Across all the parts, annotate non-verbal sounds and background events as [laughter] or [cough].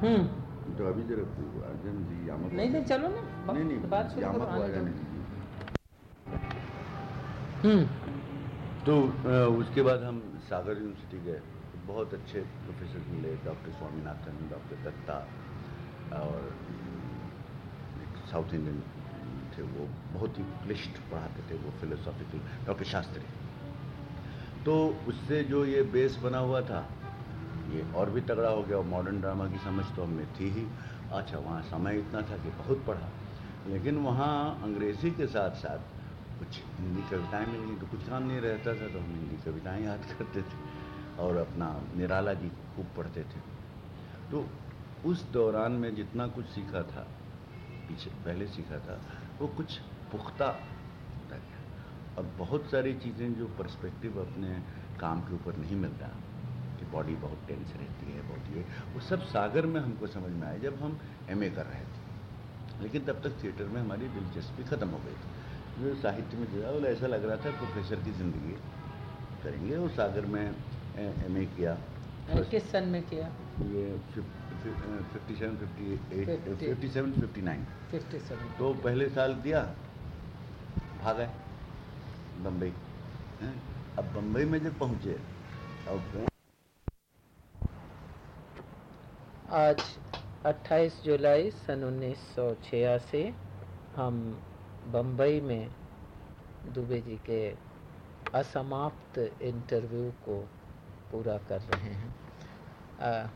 हम्म। तो अभी जरा अर्जन जी यामक नहीं नहीं चलो ना। बा- नहीं नहीं बात शुरू यामक को आने दीजिए हम्म। तो उसके बाद हम सागर यूनिवर्सिटी गए। बहुत अच्छे प्रोफेसर मिले डॉक्टर स्वामीनाथन डॉक्टर दत्ता और एक साउथ इंडियन थे वो। बहुत ही क्लिष्ट पढ़ाते थे वो फिलोसॉफिकल डॉक्टर शास्त्री। तो उससे जो ये बेस बना हुआ था ये और भी तगड़ा हो गया और मॉडर्न ड्रामा की समझ तो हमें थी ही। अच्छा वहाँ समय इतना था कि बहुत पढ़ा। लेकिन वहाँ अंग्रेज़ी के साथ साथ कुछ हिंदी कविताएँ मिली तो कुछ काम नहीं रहता था तो हम हिंदी कविताएँ याद करते थे और अपना निराला जी खूब पढ़ते थे। तो उस दौरान में जितना कुछ सीखा था, पीछे पहले सीखा था, वो कुछ पुख्ता रह गया। और बहुत सारी चीज़ें जो पर्सपेक्टिव अपने काम के ऊपर नहीं मिलता कि बॉडी बहुत टेंस रहती है बहुत ये। वो सब सागर में हमको समझ में आया जब हम एमए कर रहे थे। लेकिन तब तक थिएटर में हमारी दिलचस्पी ख़त्म हो गई थी। जो साहित्य में जो है ऐसा लग रहा था प्रोफेसर की ज़िंदगी करेंगे और सागर में एम ए किया। किस सन में किया? ये fifty seven fifty eight fifty seven fifty nine fifty seven तो पहले साल दिया भाग बम्बई अब बम्बई में जब पहुँचे अब आज 28 जुलाई सन 1986 हम बम्बई में दुबे जी के असमाप्त इंटरव्यू को पूरा कर रहे हैं। आ,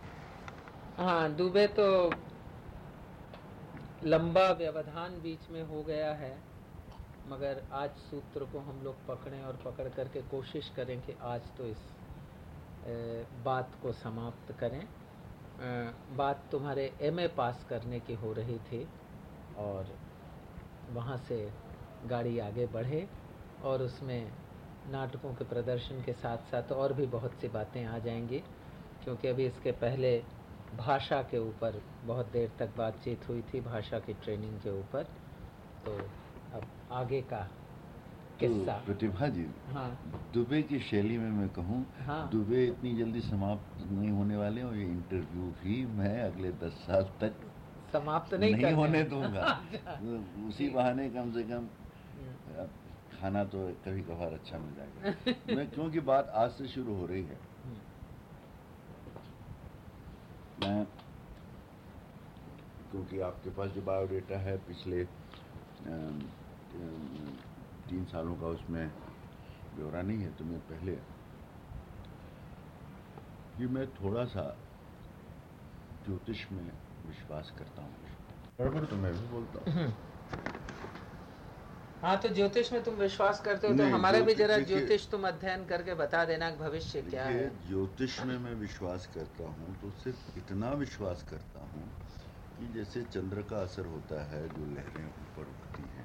हाँ दुबे तो लंबा व्यवधान बीच में हो गया है मगर आज सूत्र को हम लोग पकड़ें और पकड़ करके कोशिश करें कि आज तो इस बात को समाप्त करें। बात तुम्हारे एमए पास करने की हो रही थी और वहाँ से गाड़ी आगे बढ़े और उसमें नाटकों के प्रदर्शन के साथ साथ और भी बहुत सी बातें आ जाएँगी, क्योंकि अभी इसके पहले भाषा के ऊपर बहुत देर तक बातचीत हुई थी, भाषा की ट्रेनिंग के ऊपर। तो अब आगे का किस्सा। तो प्रतिभा जी हाँ। दुबे की शैली में मैं कहूँ हाँ। दुबे इतनी जल्दी समाप्त नहीं होने वाले और ये इंटरव्यू भी मैं अगले दस साल तक समाप्त नहीं, नहीं होने दूँगा। [laughs] तो उसी बहाने कम से कम खाना तो कभी कभार अच्छा मिल जाएगा। मैं क्योंकि बात आज से शुरू हो रही है। मैं क्योंकि आपके पास जो बायोडेटा है पिछले अम, अम, तीन सालों का उसमें ब्यौरा नहीं है तो मैं पहले। कि मैं थोड़ा सा ज्योतिष में विश्वास करता हूँ। गड़बड़ तो मैं भी बोलता हूँ। हाँ तो ज्योतिष में तुम विश्वास करते हो तो हमारा भी जरा ज्योतिष तुम अध्ययन करके बता देना भविष्य क्या है। ज्योतिष में मैं विश्वास करता हूँ तो सिर्फ़ इतना विश्वास करता हूँ कि जैसे चंद्र का असर होता है जो लहरें ऊपर उठती हैं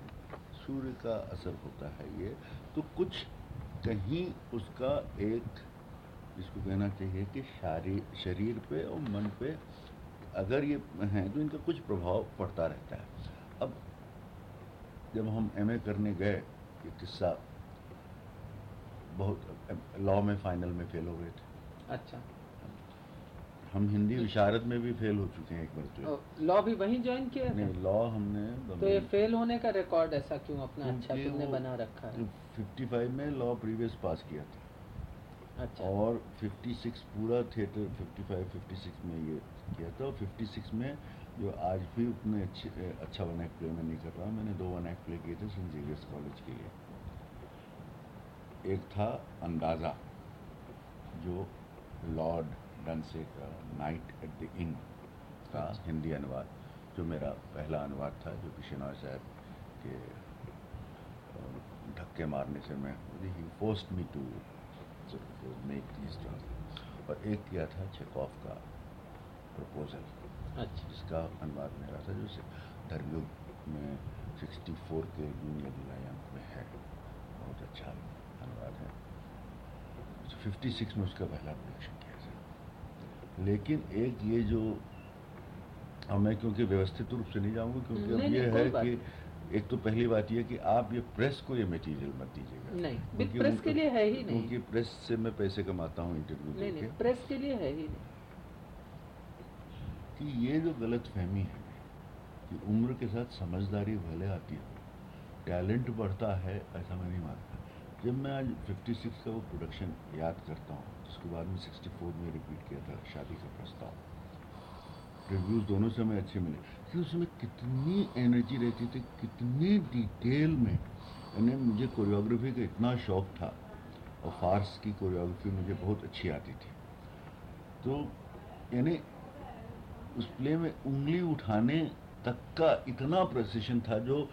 सूर्य का असर होता है ये तो कुछ कहीं उसका एक इसको कहना चाहिए कि शारी, शरीर पे और मन पे अगर ये हैं तो इनका कुछ प्रभाव पड़ता रहता है। अब जब हम एमए करने गए, ये किस्सा बहुत लॉ में फाइनल में फेल हो गए थे। अच्छा। हम हिंदी विशारद में भी फेल हो चुके हैं एक बार तो। लॉ भी वहीं ज्वाइन किया नहीं लॉ हमने तो ये फेल होने का रिकॉर्ड ऐसा क्यों अपना अच्छा तुमने बना रखा है? 55 में लॉ प्रीवियस पास किया था। अच्छा। और 56 पूरा थिएटर 55 56 में ये किया था। और 56 में जो आज भी उतने अच्छे अच्छा वन एक्ट प्ले में नहीं कर रहा मैंने दो वन एक्ट प्ले किए थे सेंट जेवियर्स कॉलेज के लिए। एक था अंदाज़ा जो लॉर्ड डंसे का नाइट एट द इन का। हिंदी अनुवाद जो मेरा पहला अनुवाद था जो कि शेनॉय साहब के धक्के मारने से मैं ही forced me to make these और एक किया था चेकॉफ का प्रपोजल अच्छा। जिसका अनुवाद मेरा था जो से धर्मयुग में 64 के जूनियर जुलाई अंक में है। बहुत अच्छा अनुवाद है। तो 56 में उसका पहला प्रोडक्शन लेकिन एक ये जो अब मैं क्योंकि व्यवस्थित रूप से नहीं जाऊँगा क्योंकि अब ये है कि एक तो पहली बात ये कि आप ये प्रेस को ये मटेरियल मत दीजिएगा। नहीं क्योंकि प्रेस के लिए है ही नहीं। क्योंकि प्रेस से मैं पैसे कमाता हूँ इंटरव्यू नहीं नहीं प्रेस के लिए है ही नहीं। कि ये जो गलत फहमी है कि उम्र के साथ समझदारी भले आती है टैलेंट बढ़ता है ऐसा मैं नहीं मानता। जब मैं आज 56 का वो प्रोडक्शन याद करता हूँ उसके बाद में 64 में रिपीट किया था शादी का प्रस्ताव। रिव्यूज़ दोनों समय अच्छे मिले। कि उसमें कितनी एनर्जी रहती थी, कितनी डिटेल में। यानी मुझे कोरियोग्राफी का इतना शौक था और फार्स की कोरियोग्राफी मुझे बहुत अच्छी आती थी। तो यानी उस प्ले में उंगली उठाने तक का इतना प्रेसिशन था जो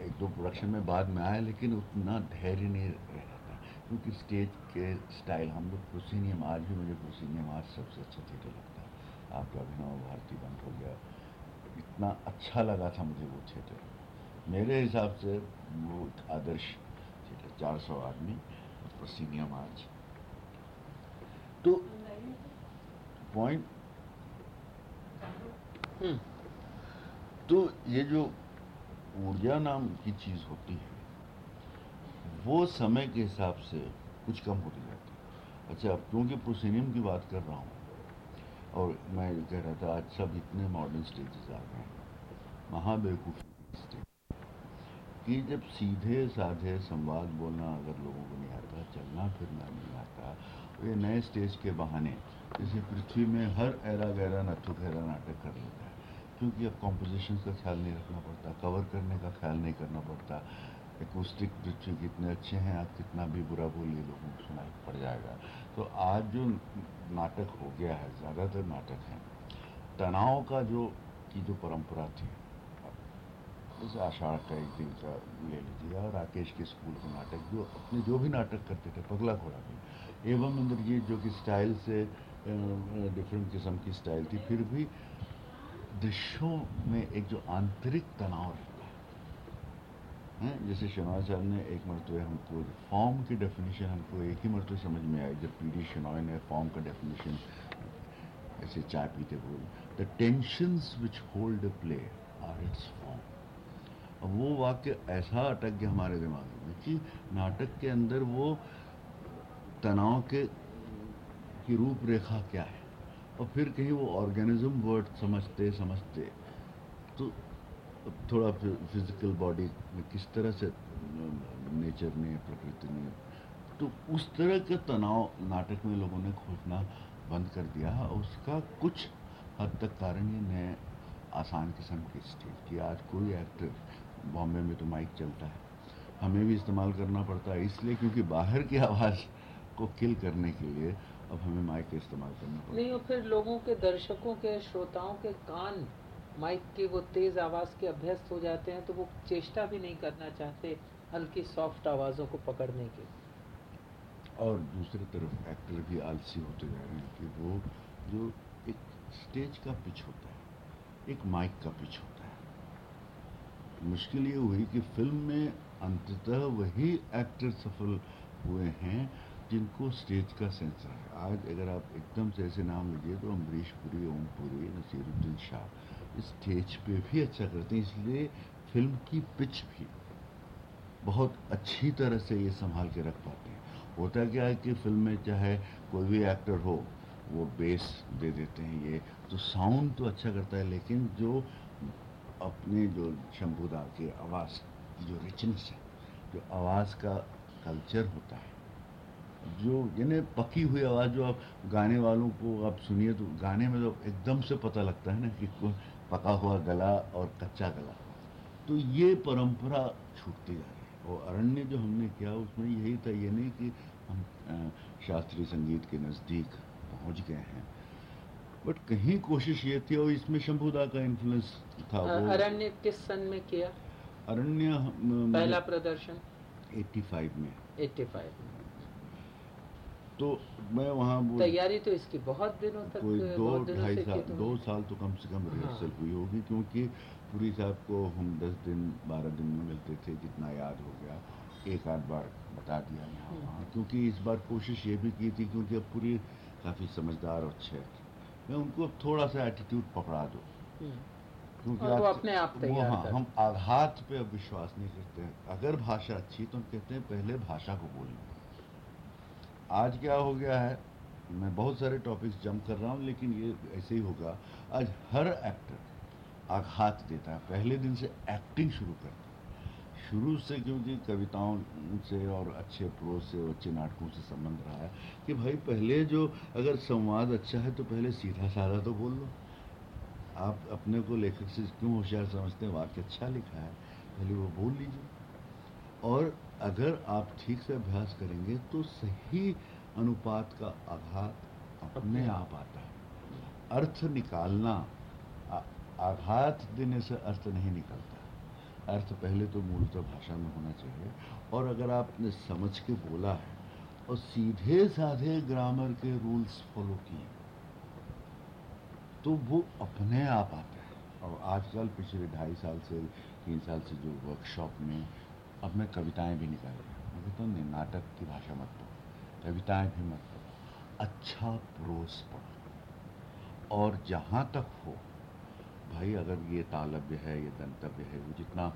एक दो प्रोडक्शन में बाद में आया, लेकिन उतना धैर्य नहीं रहा था। क्योंकि स्टेज के स्टाइल हम लोग प्रोसीनियम आज भी मुझे प्रोसीनियम आज सबसे अच्छा थिएटर लगता है। आपका अभिनव भारती बंद हो गया। इतना अच्छा लगा था मुझे वो थिएटर। मेरे हिसाब से वो आदर्श थिएटर, चार सौ आदमी प्रोसीनियम आज तो पॉइंट हम्म। तो ये जो ऊर्जा नाम की चीज़ होती है, वो समय के हिसाब से कुछ कम होती जाती है। अच्छा अब क्योंकि प्रोसीनियम की बात कर रहा हूँ, और मैं कह रहा था, आज सब इतने मॉडर्न स्टेजेस आ गए हैं, महाबेवकूफ़ी स्टेज कि जब सीधे साधे संवाद बोलना अगर लोगों को नहीं आता, चलना फिरना नहीं आता तो ये नए स्टेज के बहाने, जैसे पृथ्वी में हर एरा गहरा नथु गहरा नाटक कर लेता है, क्योंकि अब कॉम्पोजिशन का ख्याल नहीं रखना पड़ता कवर करने का ख्याल नहीं करना पड़ता एकोस्टिक दृश्य कितने अच्छे हैं, आप कितना भी बुरा बोलिए लोगों को सुनाई पड़ जाएगा। तो आज जो नाटक हो गया है, ज़्यादातर नाटक हैं, तनाव का जो, की जो परंपरा थी जैसे आषाढ़ का एक दिन का ले लीजिए, और राकेश के स्कूल के नाटक, जो अपने जो भी नाटक करते थे, पगला घोड़ा भी, एवं इंद्रजीत जो कि स्टाइल से डिफरेंट किस्म की स्टाइल थी, फिर भी दृश्यों में एक जो आंतरिक तनाव रहता है, जैसे शनॉय साहब ने एक मरतबे हमको फॉर्म की डेफिनेशन हमको एक ही मरतबे समझ में आई, जब पी डी शनॉय ने फॉर्म का डेफिनेशन ऐसे चाय पीते बोले the tensions which hold play are its form अब वो वाक्य ऐसा अटक गया हमारे दिमाग में कि नाटक के अंदर वो तनाव के, की रूपरेखा क्या है? और फिर कहीं वो ऑर्गेनिज्म वर्ड समझते समझते तो थोड़ा फ़िज़िकल बॉडी में किस तरह से नेचर ने, प्रकृति ने तो उस तरह के तनाव नाटक में लोगों ने खोजना बंद कर दिया उसका कुछ हद तक कारण ये नए आसान किस्म की स्टेज की, आज कोई एक्टर बॉम्बे में तो माइक चलता है। हमें भी इस्तेमाल करना पड़ता है, इसलिए क्योंकि बाहर की आवाज़ को किल करने के लिए अब हमें माइक इस्तेमाल करना पड़ता नहीं, और फिर लोगों के दर्शकों के, श्रोताओं के कान माइक के वो तेज आवाज़ के अभ्यस्त हो जाते हैं तो वो चेष्टा भी नहीं करना चाहते हल्की सॉफ्ट आवाज़ों को पकड़ने की। और दूसरी तरफ़ एक्टर भी आलसी होते जा रहे हैं कि वो जो एक स्टेज का पिच होता है, एक माइक का पिच होता है। मुश्किल ये हुई कि फ़िल्म में अंततः वही एक्टर सफल हुए हैं जिनको स्टेज का सेंसर है। आज अगर आप एकदम से ऐसे नाम लीजिए तो अमरीश पुरी, ओम पुरी, नसीरुद्दीन शाह स्टेज पे भी अच्छा करते हैं, इसलिए फ़िल्म की पिच भी बहुत अच्छी तरह से ये संभाल के रख पाते हैं। होता क्या है कि फ़िल्म में चाहे कोई भी एक्टर हो, वो बेस दे देते हैं ये तो साउंड तो अच्छा करता है, लेकिन जो अपने जो शंभुदा के आवाज़ की जो रिचनेस है, जो आवाज़ का कल्चर होता है, जो यानी पकी हुई आवाज़ जो आप गाने वालों को आप सुनिए तो गाने में तो एकदम से पता लगता है ना कि पका हुआ गला और कच्चा गला। तो ये परंपरा छूटती जा रही है। और अरण्य जो हमने किया उसमें यही था ये नहीं कि हम शास्त्रीय संगीत के नज़दीक पहुँच गए हैं। बट कहीं कोशिश ये थी और इसमें शंभुदा का इन्फ्लुएंस था वो। अरण्य किस सन में किया? अरण्य पहला प्रदर्शन? 85 में। 85 में। तो मैं वहाँ तैयारी तो इसकी बहुत दिनों तक कोई दो ढाई साल दो साल तो कम से कम रिहर्सल हाँ। हुई होगी क्योंकि पूरी साहब को हम दस दिन बारह दिन में मिलते थे जितना याद हो गया एक आध बार बता दिया यहाँ हम्म। वहाँ क्योंकि इस बार कोशिश ये भी की थी क्योंकि अब पूरी काफ़ी समझदार और अच्छे थे मैं उनको अब थोड़ा सा एटीट्यूड पकड़ा दो हम्म। क्योंकि वो अपने आप वो हाँ हम आघात पे अब विश्वास नहीं करते हैं अगर भाषा अच्छी तो हम कहते हैं पहले भाषा को बोलना आज क्या हो गया है? मैं बहुत सारे टॉपिक्स जम कर रहा हूँ, लेकिन ये ऐसे ही होगा। आज हर एक्टर आघात देता है। पहले दिन से एक्टिंग शुरू करता है। शुरू से क्योंकि कविताओं से और अच्छे प्रोज से और अच्छे नाटकों से संबंध रहा है कि भाई पहले जो अगर संवाद अच्छा है तो पहले सीधा साधा तो बोल लो। आप अपने को लेखक से क्यों होशियार समझते हैं? वाक्य अच्छा लिखा है, पहले वो बोल लीजिए। और अगर आप ठीक से अभ्यास करेंगे तो सही अनुपात का आघात अपने आप आता है। अर्थ निकालना आघात देने से अर्थ नहीं निकलता। अर्थ पहले तो मूलतः भाषा में होना चाहिए और अगर आपने समझ के बोला है और सीधे साधे ग्रामर के रूल्स फॉलो किए तो वो अपने आप आता है। और आजकल पिछले ढाई साल से तीन साल से जो वर्कशॉप में अब मैं कविताएँ भी निकाल रहा हूँ। मैं कहता हूँ नाटक की भाषा मत पढ़ो कविताएँ भी मत पढ़ो अच्छा प्रोस पढ़ो। और जहाँ तक हो, भाई अगर ये तालव्य है, ये दंतव्य है, वो जितना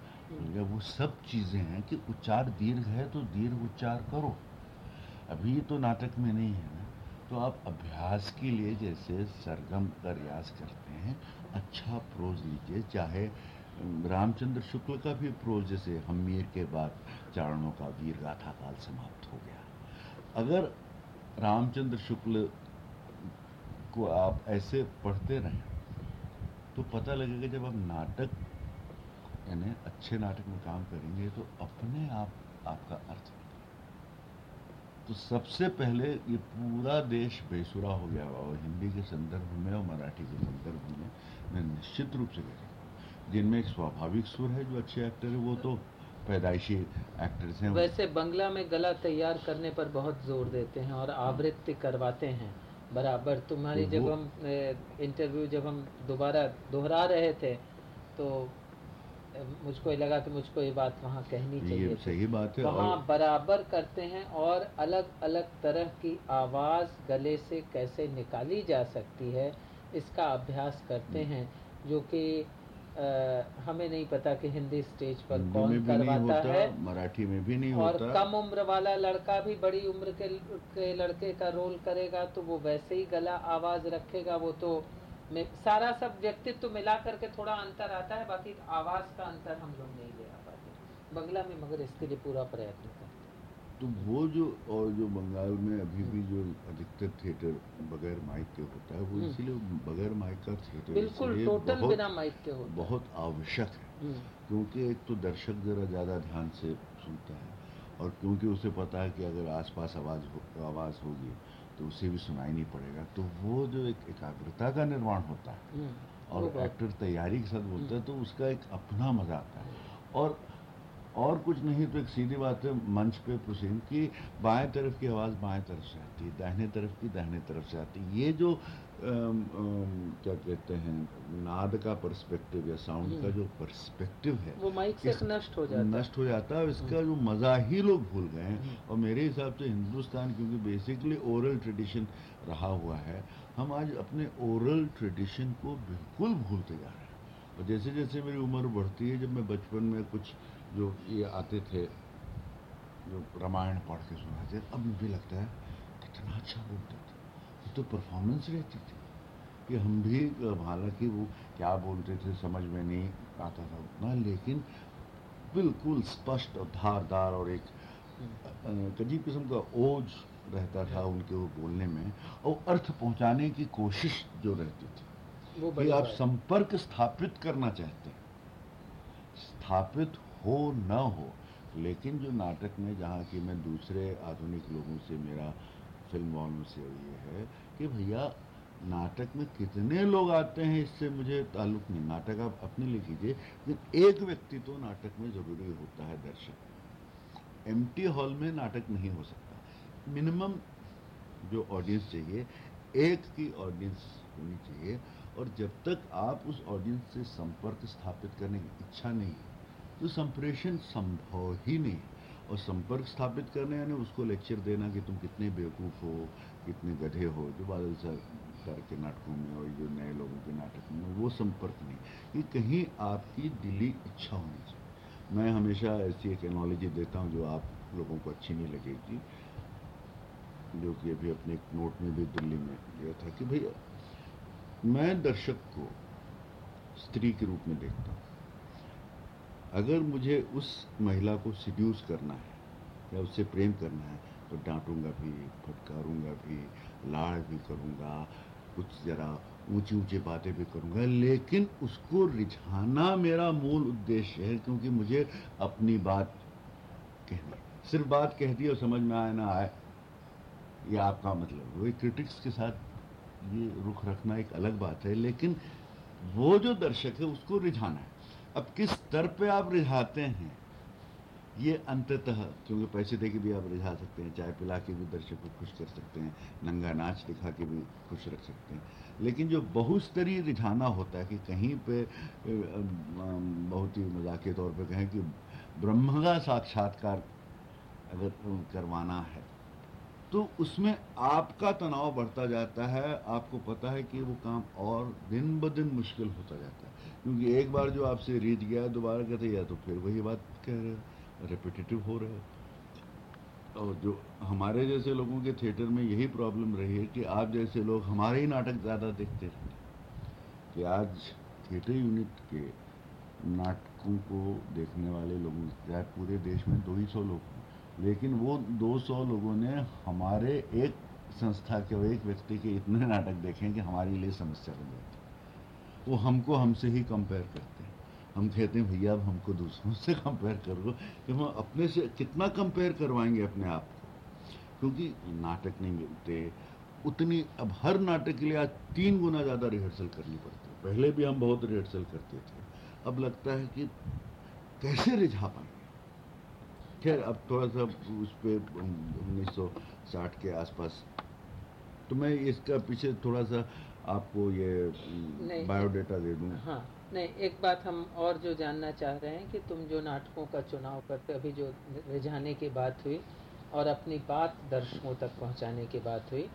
वो सब चीज़ें हैं कि उच्चार दीर्घ है तो दीर्घ उच्चार करो। अभी तो नाटक में नहीं है ना? तो आप अभ्यास के लिए जैसे सरगम का रियाज करते हैं अच्छा प्रोज लीजिए, चाहे रामचंद्र शुक्ल का भी प्रोज जैसे हमीर के बाद चारणों का वीर गाथा काल समाप्त हो गया। अगर रामचंद्र शुक्ल को आप ऐसे पढ़ते रहें तो पता लगेगा जब आप नाटक, यानी अच्छे नाटक में काम करेंगे तो अपने आप, आपका अर्थ तो सबसे पहले ये पूरा देश बेसुरा हो गया, और हिंदी के संदर्भ में और मराठी के संदर्भ में मैं निश्चित रूप से कह जिनमें एक स्वाभाविक सुर है जो अच्छे एक्टर है वो तो पैदाइशी एक्टर्स हैं। वैसे बंगला में गला तैयार करने पर बहुत ज़ोर देते हैं और आवृत्ति करवाते हैं। बराबर तुम्हारी तो जब हम इंटरव्यू जब हम दोबारा दोहरा रहे थे तो मुझको ये लगा कि मुझको ये बात वहाँ कहनी चाहिए। सही बात है वहाँ और... बराबर करते हैं और अलग अलग तरह की आवाज़ गले से कैसे निकाली जा सकती है इसका अभ्यास करते हम्म। हैं जो कि हमें नहीं पता कि हिंदी स्टेज पर कौन करवाता है। मराठी में भी नहीं और होता। कम उम्र वाला लड़का भी बड़ी उम्र के, के लड़के का रोल करेगा तो वो वैसे ही गला आवाज़ रखेगा वो तो सारा सब व्यक्तित्व मिला करके थोड़ा अंतर आता है बाकी आवाज़ का अंतर हम लोग नहीं ले आ पाते। बंगला में मगर इसके लिए पूरा प्रयत्न करते तो वो जो और जो बंगाल में अभी भी जो अधिकतर थिएटर बगैर माइक के होता है वो हम्म। इसीलिए बगैर माइक का थिएटर बिल्कुल टोटल बिना माइक के होता बहुत आवश्यक है हम्म। क्योंकि एक तो दर्शक जरा ज़्यादा ध्यान से सुनता है और क्योंकि उसे पता है कि अगर आसपास आवाज़ हो आवाज़ होगी तो उसे भी सुनाई नहीं पड़ेगा तो वो जो एक एकाग्रता का निर्माण होता है हम्म। और एक्टर तैयारी के साथ बोलता है तो उसका एक अपना मज़ा आता है और और कुछ नहीं तो एक सीधी बात है मंच पे प्रोसीन की बाएँ तरफ़ की आवाज़ बाएँ तरफ़ से आती है दाहिने तरफ़ की दाहिने तरफ़ से आती है। ये जो आम, आम, क्या कहते हैं नाद का पर्सपेक्टिव या साउंड का हम्म। जो पर्सपेक्टिव है वो माइक से नष्ट हो जाता है। नष्ट हो जाता है इसका जो मज़ा ही लोग भूल गए हैं। हम्म। और मेरे हिसाब से हिंदुस्तान क्योंकि बेसिकली ओरल ट्रेडिशन रहा हुआ है हम आज अपने ओरल ट्रेडिशन को बिल्कुल भूलते जा रहे हैं। और जैसे जैसे मेरी उम्र बढ़ती है जब मैं बचपन में कुछ जो ये आते थे जो रामायण पढ़ के सुनाते अब मुझे लगता है कितना अच्छा बोलते थे। ये तो परफॉर्मेंस रहती थी। कि हम भी हालाँकि वो क्या बोलते थे समझ में नहीं आता था उतना लेकिन बिल्कुल स्पष्ट और धारदार और एक अजीब किस्म का ओज रहता था उनके वो बोलने में और अर्थ पहुँचाने की कोशिश जो रहती थी। वो कि आप संपर्क स्थापित करना चाहते हैं। स्थापित हो, न हो। लेकिन जो नाटक में, जहाँ की मैं दूसरे आधुनिक लोगों से, मेरा फ़िल्म वालों से ये है कि भैया, नाटक में कितने लोग आते हैं, इससे मुझे ताल्लुक नहीं। नाटक आप अपने लिए कीजिए, लेकिन एक व्यक्ति तो नाटक में ज़रूरी होता है दर्शक। एम हॉल में नाटक नहीं हो सकता। मिनिमम जो ऑडियंस चाहिए, एक की ऑडियंस होनी चाहिए, और जब तक आप उस ऑडियंस से संपर्क स्थापित करने की इच्छा नहीं है तो संप्रेषण संभव ही नहीं। और संपर्क स्थापित करने यानी उसको लेक्चर देना कि तुम कितने बेवकूफ़ हो, कितने गधे हो, जो बादल सर के नाटकों में और जो नए लोगों के नाटक में, वो संपर्क नहीं। ये कहीं आपकी दिली इच्छा होनी चाहिए। मैं हमेशा ऐसी एक एनोलॉजी देता हूँ जो आप लोगों को अच्छी नहीं लगेगी, जो कि अभी अपने एक नोट में भी दिल्ली में दिया था कि भैया, मैं दर्शक को स्त्री के रूप में देखता हूँ। अगर मुझे उस महिला को सिड्यूस करना है, या उससे प्रेम करना है तो डांटूँगा भी, फटकारूँगा भी, लाड़ भी करूँगा, कुछ ज़रा ऊँची ऊँची बातें भी करूँगा, लेकिन उसको रिझाना मेरा मूल उद्देश्य है, क्योंकि मुझे अपनी बात कहनी सिर्फ़ बात कह दी और समझ में आए ना आए ये आपका मतलब वही क्रिटिक्स के साथ ये रुख रखना एक अलग बात है, लेकिन वो जो दर्शक है, उसको रिझाना है। अब किस स्तर पे आप रिझाते हैं? ये अंततः, क्योंकि पैसे दे के भी आप रिझा सकते हैं, चाय पिला के भी दर्शक को खुश कर सकते हैं, नंगा नाच दिखा के भी खुश रख सकते हैं। लेकिन जो बहुस्तरीय रिझाना होता है कि कहीं पे बहुत ही मज़ाक तौर पे कहें कि ब्रह्म का साक्षात्कार अगर करवाना है तो उसमें आपका तनाव बढ़ता जाता है, आपको पता है कि वो काम और दिन ब दिन मुश्किल होता जाता है। क्योंकि एक बार जो आपसे रीत गया, दोबारा कहते, या तो फिर वही बात कह रहे रिपीटेटिव हो रहे और जो हमारे जैसे लोगों के थिएटर में यही प्रॉब्लम रही है कि आप जैसे लोग हमारे ही नाटक ज़्यादा देखते रहते कि आज थिएटर यूनिट के नाटकों को देखने वाले लोगों, शायद पूरे देश में दो ही सौ लोग लेकिन वो 200 लोगों ने हमारे एक संस्था के, एक व्यक्ति के इतने नाटक देखे कि हमारे लिए समस्या बन जाती वो हमको हमसे ही कंपेयर करते हैं। हम कहते हैं, भैया, अब हमको दूसरों से कंपेयर करो। कि हम अपने से कितना कंपेयर करवाएँगे अपने आप को? क्योंकि नाटक नहीं मिलते। उतनी, अब हर नाटक के लिए आज तीन गुना ज़्यादा रिहर्सल करनी पड़ती है। पहले भी हम बहुत रिहर्सल करते थे। अब लगता है कि कैसे रिझा पाएँगे? खैर, अब थोड़ा सा उस पर उन्नीस सौ साठ के आसपास तो मैं इसका पीछे थोड़ा सा आपको ये बायोडेटा दे दूँ। हाँ नहीं एक बात हम और जो जानना चाह रहे हैं कि तुम जो नाटकों का चुनाव करते अभी जो रिझाने की बात हुई और अपनी बात दर्शकों तक पहुँचाने की बात हुई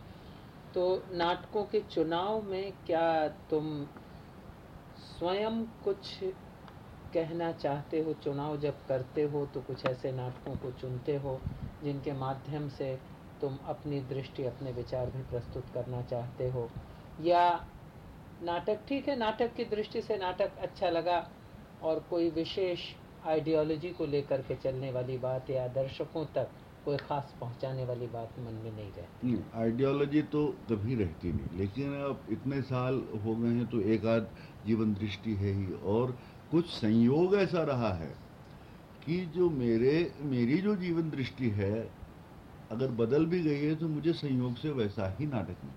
तो नाटकों के चुनाव में क्या तुम स्वयं कुछ कहना चाहते हो चुनाव जब करते हो तो कुछ ऐसे नाटकों को चुनते हो जिनके माध्यम से तुम अपनी दृष्टि अपने विचार भी प्रस्तुत करना चाहते हो? या नाटक, ठीक है, नाटक की दृष्टि से नाटक अच्छा लगा और कोई विशेष आइडियोलॉजी को लेकर के चलने वाली बात या दर्शकों तक कोई खास पहुँचाने वाली बात मन में नहीं रहती आइडियोलॉजी तो कभी रहती नहीं, लेकिन अब इतने साल हो गए हैं तो एक आध जीवन दृष्टि है ही और कुछ संयोग ऐसा रहा है कि जो मेरे, मेरी जो जीवन दृष्टि है, अगर बदल भी गई है तो मुझे संयोग से वैसा ही नाटक में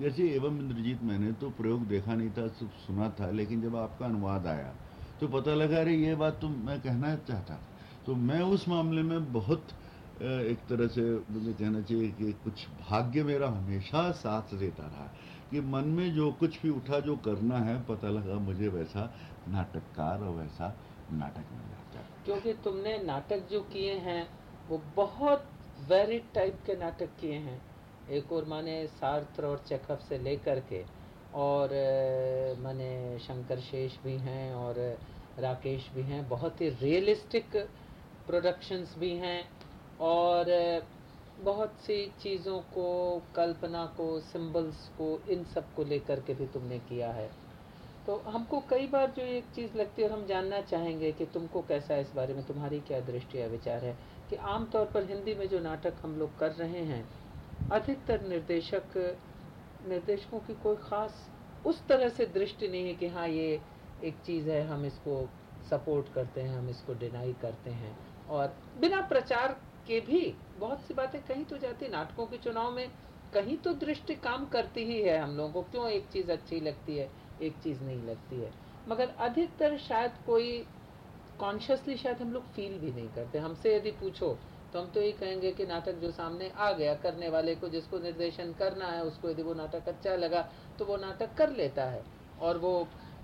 जैसे एवं इंद्रजीत, मैंने तो प्रयोग देखा नहीं था, सिर्फ़ सुना था, लेकिन जब आपका अनुवाद आया तो पता लगा, अरे, ये बात तो मैं कहना चाहता था। तो मैं उस मामले में बहुत एक तरह से मुझे कहना चाहिए कि कुछ भाग्य मेरा हमेशा साथ देता रहा, कि मन में जो कुछ भी उठा, जो करना है, पता लगा मुझे वैसा नाटककार और वैसा नाटक मिल जाता। क्योंकि तुमने नाटक जो किए हैं, वो बहुत वेरिड टाइप के नाटक किए हैं। एक और माने सार्त्र और चेकअप से लेकर के, और माने शंकर शेष भी हैं और राकेश भी हैं, बहुत ही रियलिस्टिक प्रोडक्शंस भी हैं, और बहुत सी चीज़ों को, कल्पना को सिंबल्स को, इन सबको लेकर के भी तुमने किया है। तो हमको कई बार जो एक चीज़ लगती है, और हम जानना चाहेंगे कि तुमको कैसा है इस बारे में, तुम्हारी क्या दृष्टि या विचार है, कि आमतौर पर हिंदी में जो नाटक हम लोग कर रहे हैं अधिकतर निर्देशक, निर्देशकों की कोई ख़ास उस तरह से दृष्टि नहीं है कि हाँ ये एक चीज़ है, हम इसको सपोर्ट करते हैं, हम इसको डिनाई करते हैं। और बिना प्रचार के भी बहुत सी बातें कहीं तो जाती है। नाटकों के चुनाव में कहीं तो दृष्टि काम करती ही है हम लोगों को। क्यों एक चीज़ अच्छी लगती है, एक चीज़ नहीं लगती है? मगर अधिकतर शायद कोई कॉन्शियसली शायद हम लोग फील भी नहीं करते। हमसे यदि पूछो तो हम तो यही कहेंगे कि नाटक जो सामने आ गया करने वाले को जिसको निर्देशन करना है उसको यदि वो नाटक अच्छा लगा तो वो नाटक कर लेता है और वो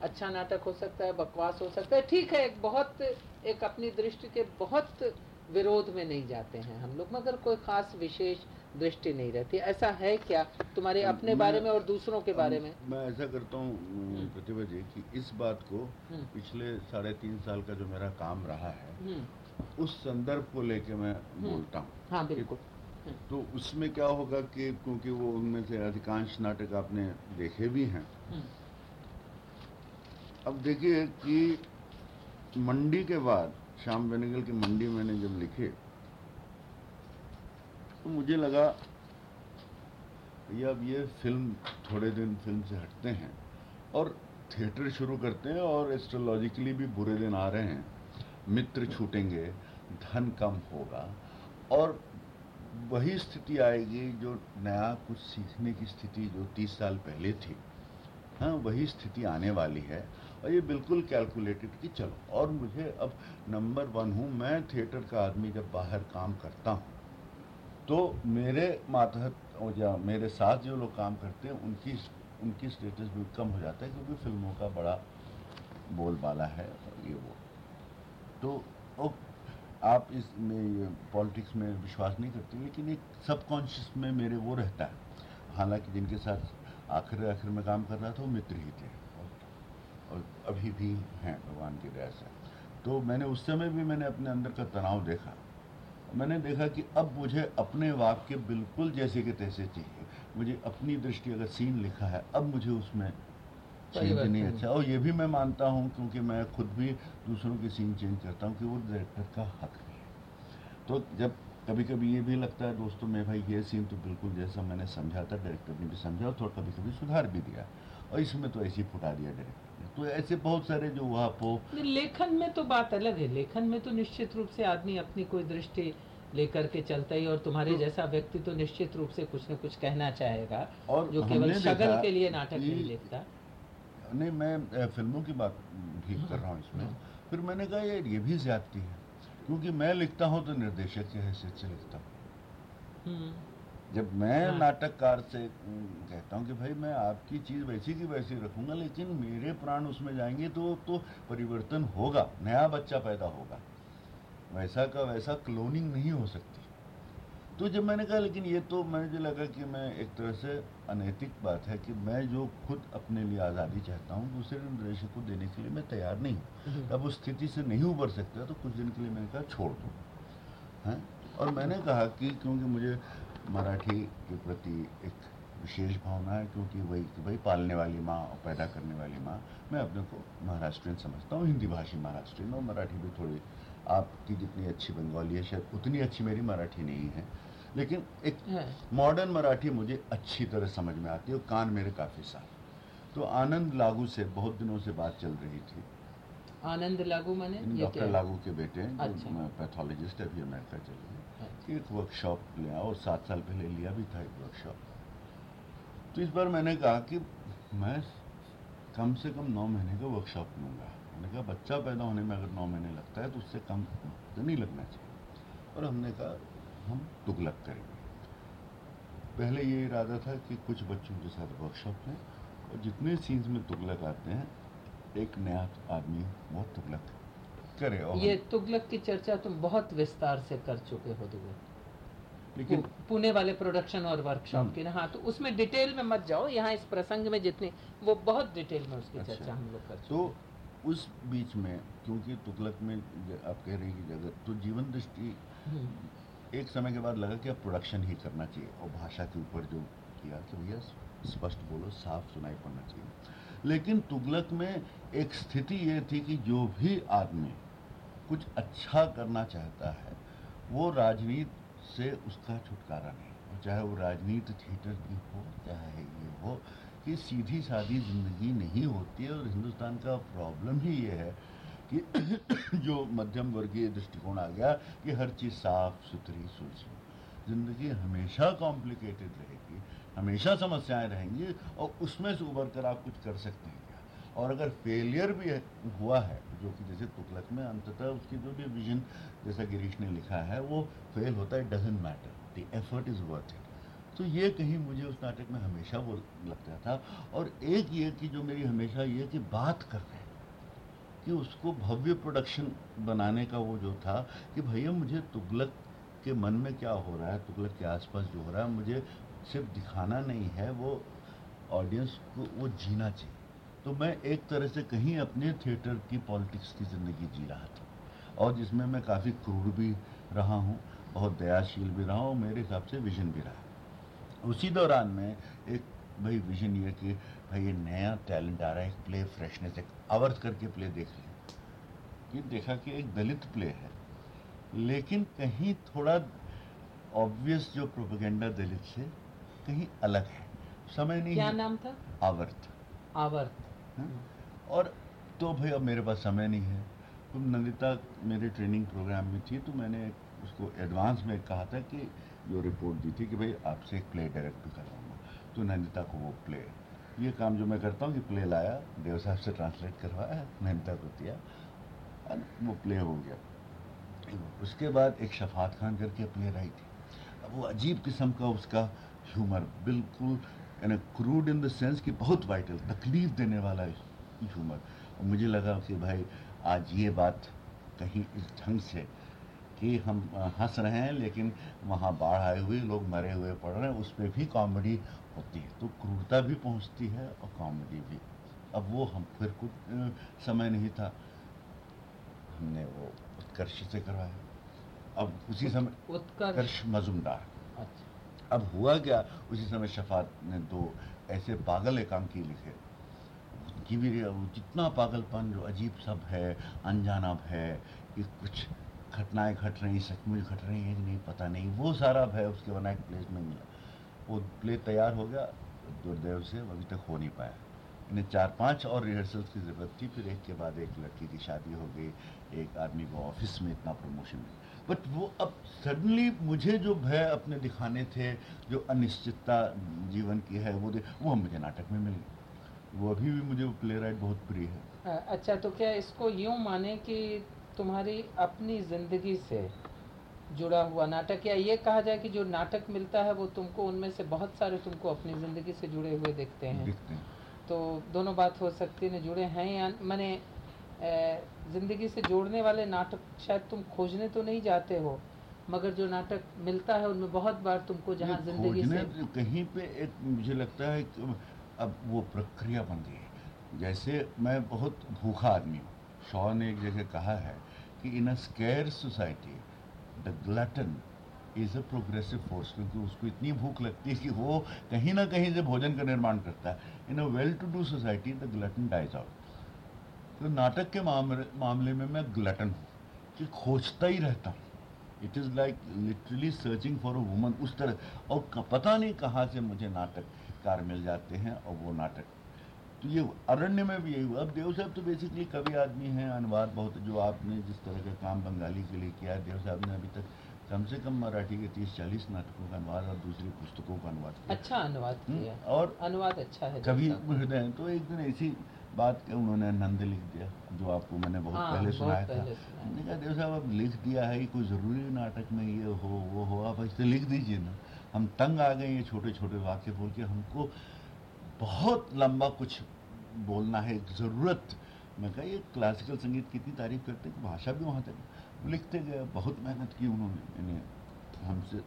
अच्छा नाटक हो सकता है बकवास हो सकता है ठीक है एक बहुत एक अपनी दृष्टि के बहुत विरोध में नहीं जाते हैं हम लोग मगर कोई खास विशेष दृष्टि नहीं रहती ऐसा है क्या तुम्हारे अपने बारे में और दूसरों के बारे में मैं ऐसा करता हूँ हम्म। प्रतिभा जी कि इस बात को हम्म। पिछले साढ़े तीन साल का जो मेरा काम रहा है हम्म। उस संदर्भ को लेके मैं बोलता हूँ। हाँ बिल्कुल। हम्म। तो उसमें क्या होगा कि क्योंकि वो उनमें से अधिकांश नाटक आपने देखे भी हैं। हम्म। अब देखिए कि मंडी के बाद श्याम बेनेगल की मंडी मैंने जब लिखे तो मुझे लगा भैया अब ये फ़िल्म थोड़े दिन फ़िल्म से हटते हैं और थिएटर शुरू करते हैं और एस्ट्रोलॉजिकली भी बुरे दिन आ रहे हैं। मित्र छूटेंगे, धन कम होगा और वही स्थिति आएगी जो नया कुछ सीखने की स्थिति जो तीस साल पहले थी। हाँ वही स्थिति आने वाली है और ये बिल्कुल कैलकुलेटेड कि चलो, और मुझे अब नंबर वन हूँ, मैं थिएटर का आदमी जब बाहर काम करता हूँ तो मेरे मातहत या मेरे साथ जो लोग काम करते हैं, उनकी उनकी स्टेटस भी कम हो जाता है क्योंकि फ़िल्मों का बड़ा बोलबाला है ये वो। तो आप इसमें पॉलिटिक्स में विश्वास नहीं करते, लेकिन एक सबकॉन्शियस में मेरे वो रहता है। हालाँकि जिनके साथ आखिर आखिर में काम कर रहा था, वो मित्र ही थे। और अभी भी हैं भगवान की दया से तो मैंने उस समय भी मैंने अपने अंदर का तनाव देखा। मैंने देखा कि अब मुझे अपने वाक्य बिल्कुल जैसे के तैसे चाहिए। मुझे अपनी दृष्टि अगर सीन लिखा है, अब मुझे उसमें चेंज नहीं अच्छा। और ये भी मैं मानता हूँ क्योंकि मैं खुद भी दूसरों के सीन चेंज करता हूँ कि वो डायरेक्टर का हक है। तो जब कभी कभी ये भी लगता है दोस्तों मैं भाई ये सीन तो बिल्कुल जैसा मैंने समझा था डायरेक्टर ने भी समझा और थोड़ा कभी कभी सुधार भी दिया। और इसमें तो ऐसे ही फुटा दिया डायरेक्टर ने। तो ऐसे बहुत सारे जो वहाँ पो लेखन में तो बात अलग है। लेखन में तो निश्चित रूप से आदमी अपनी कोई दृष्टि लेकर के चलता ही और तुम्हारे तो, जैसा व्यक्ति तो निश्चित रूप से कुछ न कुछ कहना चाहेगा और जो केवल शगल के लिए नाटक नहीं लिखता नहीं मैं फ़िल्मों की बात भी कर रहा हूँ इसमें हाँ। फिर मैंने कहा यार ये भी ज्यादती है क्योंकि मैं लिखता हूँ तो निर्देशक की हैसियत से लिखता हूँ हम्म। जब मैं हाँ। नाटककार से कहता हूँ कि भाई मैं आपकी चीज़ वैसी की वैसी रखूँगा लेकिन मेरे प्राण उसमें जाएँगे तो तो परिवर्तन होगा नया बच्चा पैदा होगा वैसा का वैसा क्लोनिंग नहीं हो सकती तो जब मैंने कहा लेकिन ये तो मुझे लगा कि मैं एक तरह से अनैतिक बात है कि मैं जो खुद अपने लिए आज़ादी चाहता हूँ दूसरे निर्देशक को देने के लिए मैं तैयार नहीं हूँ। हम्म। अब उस स्थिति से नहीं उबर सकता तो कुछ दिन के लिए मैंने कहा छोड़ दूँ। हैं? और मैंने कहा कि क्योंकि मुझे मराठी के प्रति एक विशेष भावना है क्योंकि वही कि भाई पालने वाली माँ और पैदा करने वाली माँ मैं अपने को महाराष्ट्रियन समझता हूँ हिंदी भाषी महाराष्ट्रियन और मराठी भी थोड़ी आपकी जितनी अच्छी बंगाली है शायद उतनी अच्छी मेरी मराठी नहीं है। लेकिन एक मॉडर्न मराठी मुझे अच्छी तरह समझ में आती है और कान मेरे काफ़ी साफ़ तो आनंद लागू से बहुत दिनों से बात चल रही थी। आनंद लागू मैंने? डॉक्टर लागू के बेटे अच्छा। पैथोलॉजिस्ट अभी अमेरिका चले गए अच्छा। एक वर्कशॉप लिया और सात साल पहले लिया भी था एक वर्कशॉप तो इस बार मैंने कहा कि मैं कम से कम नौ महीने का वर्कशॉप लूँगा। मैंने कहा बच्चा पैदा होने में अगर नौ महीने लगता है तो उससे कम तो नहीं लगना चाहिए। और हमने कहा हम तुगलक करेंगे। पहले ये इरादा था कि कुछ बच्चों के साथ वर्कशॉप लें और जितने सीन्स में तुगलक आते हैं एक नया आदमी वो तुगलक करे और ये तुगलक की चर्चा तुम बहुत विस्तार से कर चुके हो दुगलक। लेकिन पुणे वाले प्रोडक्शन और वर्कशॉप की ना हाँ तो उसमें डिटेल में मत जाओ यहाँ इस प्रसंग में जितनी वो बहुत डिटेल में उसकी अच्छा, चर्चा हम लोग कर तो उस बीच में क्योंकि तुगलक में आप कह रही कि जगह तो जीवन दृष्टि हम्म। एक समय के बाद लगा कि अब प्रोडक्शन ही करना चाहिए। और भाषा के ऊपर जो किया कि भैया, स्पष्ट बोलो, साफ़ सुनाई पड़ना चाहिए। लेकिन तुगलक में एक स्थिति ये थी कि जो भी आदमी कुछ अच्छा करना चाहता है, वो राजनीति से उसका छुटकारा नहीं। और चाहे वो राजनीति थिएटर की हो, चाहे ये हो, कि सीधी सादी ज़िंदगी नहीं होती है और हिंदुस्तान का प्रॉब्लम ही ये है कि [coughs] जो मध्यम वर्गीय दृष्टिकोण आ गया कि हर चीज़ साफ़, सुथरी, सुलझी। ज़िंदगी हमेशा कॉम्प्लिकेटेड रहेगी, हमेशा समस्याएँ रहेंगी और उसमें से उबर कर आप कुछ कर सकते हैं क्या? और अगर फेलियर भी हुआ है, जो कि जैसे तुगलक में अंततः उसकी जो भी विजन जैसा गिरीश ने लिखा है, वो फेल होता है doesn't matter the effort is worth it तो ये कहीं मुझे उस नाटक में हमेशा वो लगता था। और एक ये कि जो मेरी हमेशा ये कि बात कर रहे हैं कि उसको भव्य प्रोडक्शन बनाने का वो जो था कि भैया मुझे तुगलक के मन में क्या हो रहा है, तुगलक के आसपास जो हो रहा है, मुझे सिर्फ़ दिखाना नहीं है, वो ऑडियंस को, वो जीना चाहिए। तो मैं एक तरह से कहीं अपने थिएटर की पॉलिटिक्स की ज़िंदगी जी रहा था और जिसमें मैं काफ़ी क्रूर भी रहा हूँ, बहुत दयाशील भी रहा हूँ, मेरे हिसाब से विजन भी रहा। उसी दौरान में एक, भाई विजन ये कि भाई ये नया टैलेंट आ रहा है एक प्ले फ्रेशनेस एक आवर्त करके प्ले देख लें कि देखा कि एक दलित प्ले है लेकिन कहीं थोड़ा ऑब्वियस जो प्रोपेगेंडा दलित से कहीं अलग है। समय नहीं क्या नाम था? आवर्त। आवर्त। हाँ? और तो भाई अब मेरे पास समय नहीं है। तो नंदिता मेरे ट्रेनिंग प्रोग्राम में थी तो मैंने उसको एडवांस में कहा था कि जो रिपोर्ट दी थी कि भाई आपसे एक प्ले डायरेक्ट भी करवाऊँगा। तो नंदिता को वो प्ले ये काम जो मैं करता हूँ कि प्ले लाया, देव साहब से ट्रांसलेट करवाया नंदिता को दिया वो प्ले हो गया। उसके बाद एक शफात खान करके प्ले राई थी। अब वो अजीब किस्म का उसका ह्यूमर बिल्कुल, यानी क्रूड इन द सेंस कि बहुत वाइटल तकलीफ़ देने वाला ह्यूमर मुझे लगा कि भाई, आज ये बात कहीं इस ढंग से कि हम हंस रहे हैं, लेकिन वहाँ बाढ़ आए हुए, लोग मरे हुए पड़ रहे हैं, उस पर भी कॉमेडी होती है। तो क्रूरता भी पहुँचती है और कॉमेडी भी। अब वो हम फिर कुछ समय नहीं था। हमने वो उत्कर्ष से करवाया। अब उसी समय उत्कर्ष। मजुमदार। अच्छा। अब हुआ क्या? उसी समय शफात ने दो ऐसे पागल एकांकी लिखे। उनकी भी जितना पागलपन जो अजीब सब है अनजाना है कि कुछ घटनाएँ घट रही सचमुच घट रही हैं नहीं पता नहीं। वो सारा भय उसके बना एक प्लेस में मिला। वो प्ले तैयार हो गया, दुर्दैव से अभी तक हो नहीं पाया। इन्हें चार पाँच और रिहर्सल्स की ज़रूरत थी, फिर एक के बाद एक लड़की की शादी हो गई, एक आदमी को ऑफ़िस में इतना प्रमोशन मिला। बट वो अब सडनली मुझे जो भय अपने दिखाने थे, जो अनिश्चितता जीवन की है, वो वो मुझे नाटक में मिल गई। वो अभी भी मुझे प्ले राइट बहुत प्रिय है। अच्छा तो क्या इसको यूँ माने कि तुम्हारी अपनी ज़िंदगी से जुड़ा हुआ नाटक या ये कहा जाए कि जो नाटक मिलता है वो तुमको उनमें से बहुत सारे तुमको अपनी ज़िंदगी से जुड़े हुए दिखते हैं। तो दोनों बात हो सकती है जुड़े हैं या मैंने ज़िंदगी से जोड़ने वाले नाटक शायद तुम खोजने तो नहीं जाते हो मगर जो नाटक मिलता है उनमें बहुत बार तुमको जहाँ ज़िंदगी से कहीं पे एक मुझे लगता है कि अब वो प्रक्रिया बन गई है। जैसे मैं बहुत भूखा आदमी हूँ। शॉ ने एक जगह कहा है कि in a scarce society the glutton is a progressive force क्योंकि उसको इतनी भूख लगती है कि वो कहीं ना कहीं से भोजन का निर्माण करता है। In a well to do society the glutton dies out तो नाटक के मामले मामले में मैं ग्लटन हूँ, कि खोजता ही रहता हूँ। It is like literally searching for a woman उस तरह। और पता नहीं कहाँ से मुझे नाटक कार मिल जाते हैं और वो नाटक तो ये अरण्य में भी यही हुआ। अब देव साहब तो बेसिकली कवि आदमी हैं अनुवाद बहुत जो आपने जिस तरह का काम बंगाली के लिए किया देव साहब ने अभी तक कम से कम मराठी के तीस चालीस नाटकों का अनुवाद और दूसरी पुस्तकों का अनुवाद किया। अच्छा अनुवाद हम्म, किया। और अनुवाद अच्छा है कवि हृदय तो एक दिन ऐसी बात के उन्होंने नंद लिख दिया जो आपको मैंने बहुत हाँ, पहले सुनाया था। मैंने कहा देव साहब अब लिख दिया है कोई ज़रूरी नाटक में ये हो वो हो आप ऐसे लिख दीजिए ना। हम तंग आ गए ये छोटे छोटे वाक्य बोल के हमको बहुत लंबा कुछ बोलना है, ज़रूरत। मैं कहा, ये क्लासिकल संगीत की इतनी तारीफ़ करते कि भाषा भी वहाँ तक। लिखते गए, बहुत मेहनत की उन्होंने हमसे।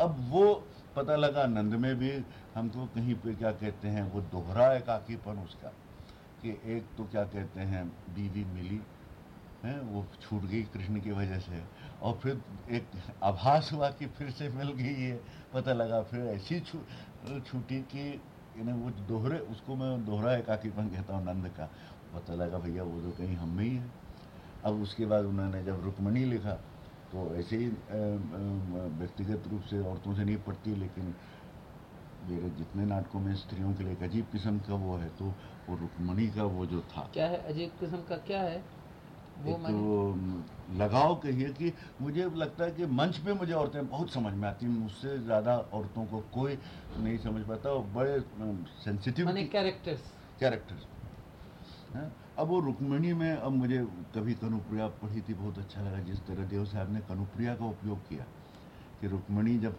अब वो पता लगा, नंद में भी हमको कहीं पे क्या कहते हैं, वो दोहरा एकाकीपन उसका, कि एक तो क्या कहते हैं, बीवी मिली, है, वो छूट गई कृष्ण की वजह से, और फिर एक आभास हुआ कि फिर से मिल गई है पता लगा, फिर ऐसी छूटी कि इन्हें वो दोहरे, उसको मैं दोहरा एकाकीपन कहता हूँ नंद का। पता लगा भैया, वो तो कहीं हम में ही है। अब उसके बाद उन्होंने जब रुकमणी लिखा तो ऐसे ही व्यक्तिगत रूप से औरतों से नहीं पढ़ती, लेकिन मेरे जितने नाटकों में स्त्रियों के लिए एक अजीब किस्म का वो है तो वो रुक्मणी का वो जो था। क्या है? अजीब किस्म का क्या है? वो तो लगाव कहिए कि मुझे लगता है कि मंच पे मुझे औरतें बहुत समझ में आती हैं। मुझसे ज़्यादा औरतों को कोई नहीं समझ पाता और बड़े सेंसिटिव कैरेक्टर्स कैरेक्टर्स हैं? अब वो रुक्मिणी में अब मुझे कभी कनुप्रिया पढ़ी थी बहुत अच्छा लगा जिस तरह देव साहब ने कनुप्रिया का उपयोग किया। कि रुक्मिणी जब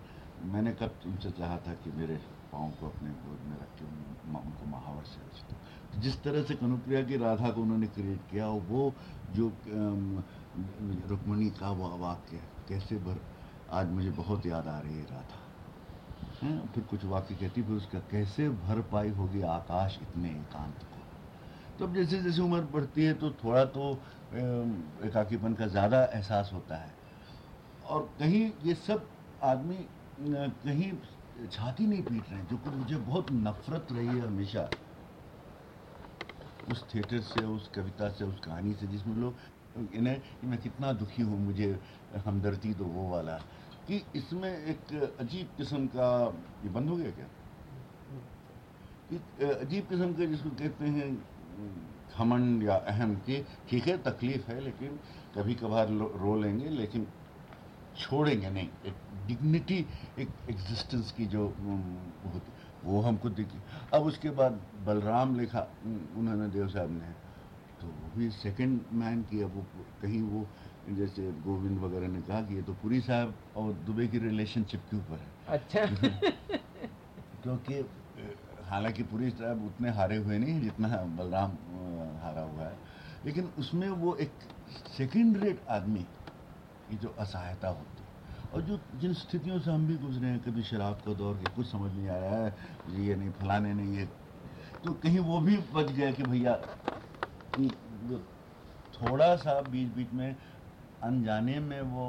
मैंने कब तुमसे चाहा था कि मेरे पाँव को अपने गोद में रख के उनको महावर से तो जिस तरह से कनुप्रिया की राधा को उन्होंने क्रिएट किया, और वो जो रुक्मणी का वो, वाक्य कैसे भर, आज मुझे बहुत याद आ रही है राधा। हैं? फिर कुछ वाक्य कहती, फिर उसका, कैसे भर पाई होगी आकाश इतने एकांत को? तो अब जैसे जैसे उम्र बढ़ती है तो थोड़ा तो एकाकीपन का ज़्यादा एहसास होता है। और कहीं ये सब आदमी कहीं छाती नहीं पीट रहे जो कि मुझे बहुत नफरत रही है हमेशा। उस थिएटर से, उस कविता से, उस कहानी से, जिसमें लोग, इन्हें, मैं कितना दुखी हूँ, मुझे हमदर्दी तो वो वाला। कि इसमें एक अजीब किस्म का, ये बंद हो गया क्या? कि अजीब किस्म का जिसको कहते हैं, घमंड या अहम, कि, ठीक है, तकलीफ़ है, लेकिन कभी कभार रो लेंगे, लेकिन छोड़ेंगे नहीं। एक डिग्निटी एक एग्जिस्टेंस की जो होती वो हमको दिखी। अब उसके बाद बलराम लिखा उन्होंने देव साहब ने तो वो भी सेकंड मैन की अब वो कहीं वो जैसे गोविंद वगैरह ने कहा कि ये तो पुरी साहब और दुबे की रिलेशनशिप के ऊपर है। अच्छा। [laughs] क्योंकि हालाँकि पुरी साहब उतने हारे हुए नहीं जितना बलराम हारा हुआ है। लेकिन उसमें वो एक सेकंड रेट आदमी की जो असहायता होती और जो जिन स्थितियों से हम भी गुजरे हैं, कभी शराब का दौर के कुछ समझ नहीं आ रहा है ये नहीं, फलाने नहीं ये तो कहीं वो भी बच गया कि भैया थोड़ा सा बीच बीच में अनजाने में वो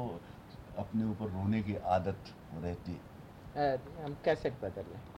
अपने ऊपर रोने की आदत रहती हम कैसे बदल लें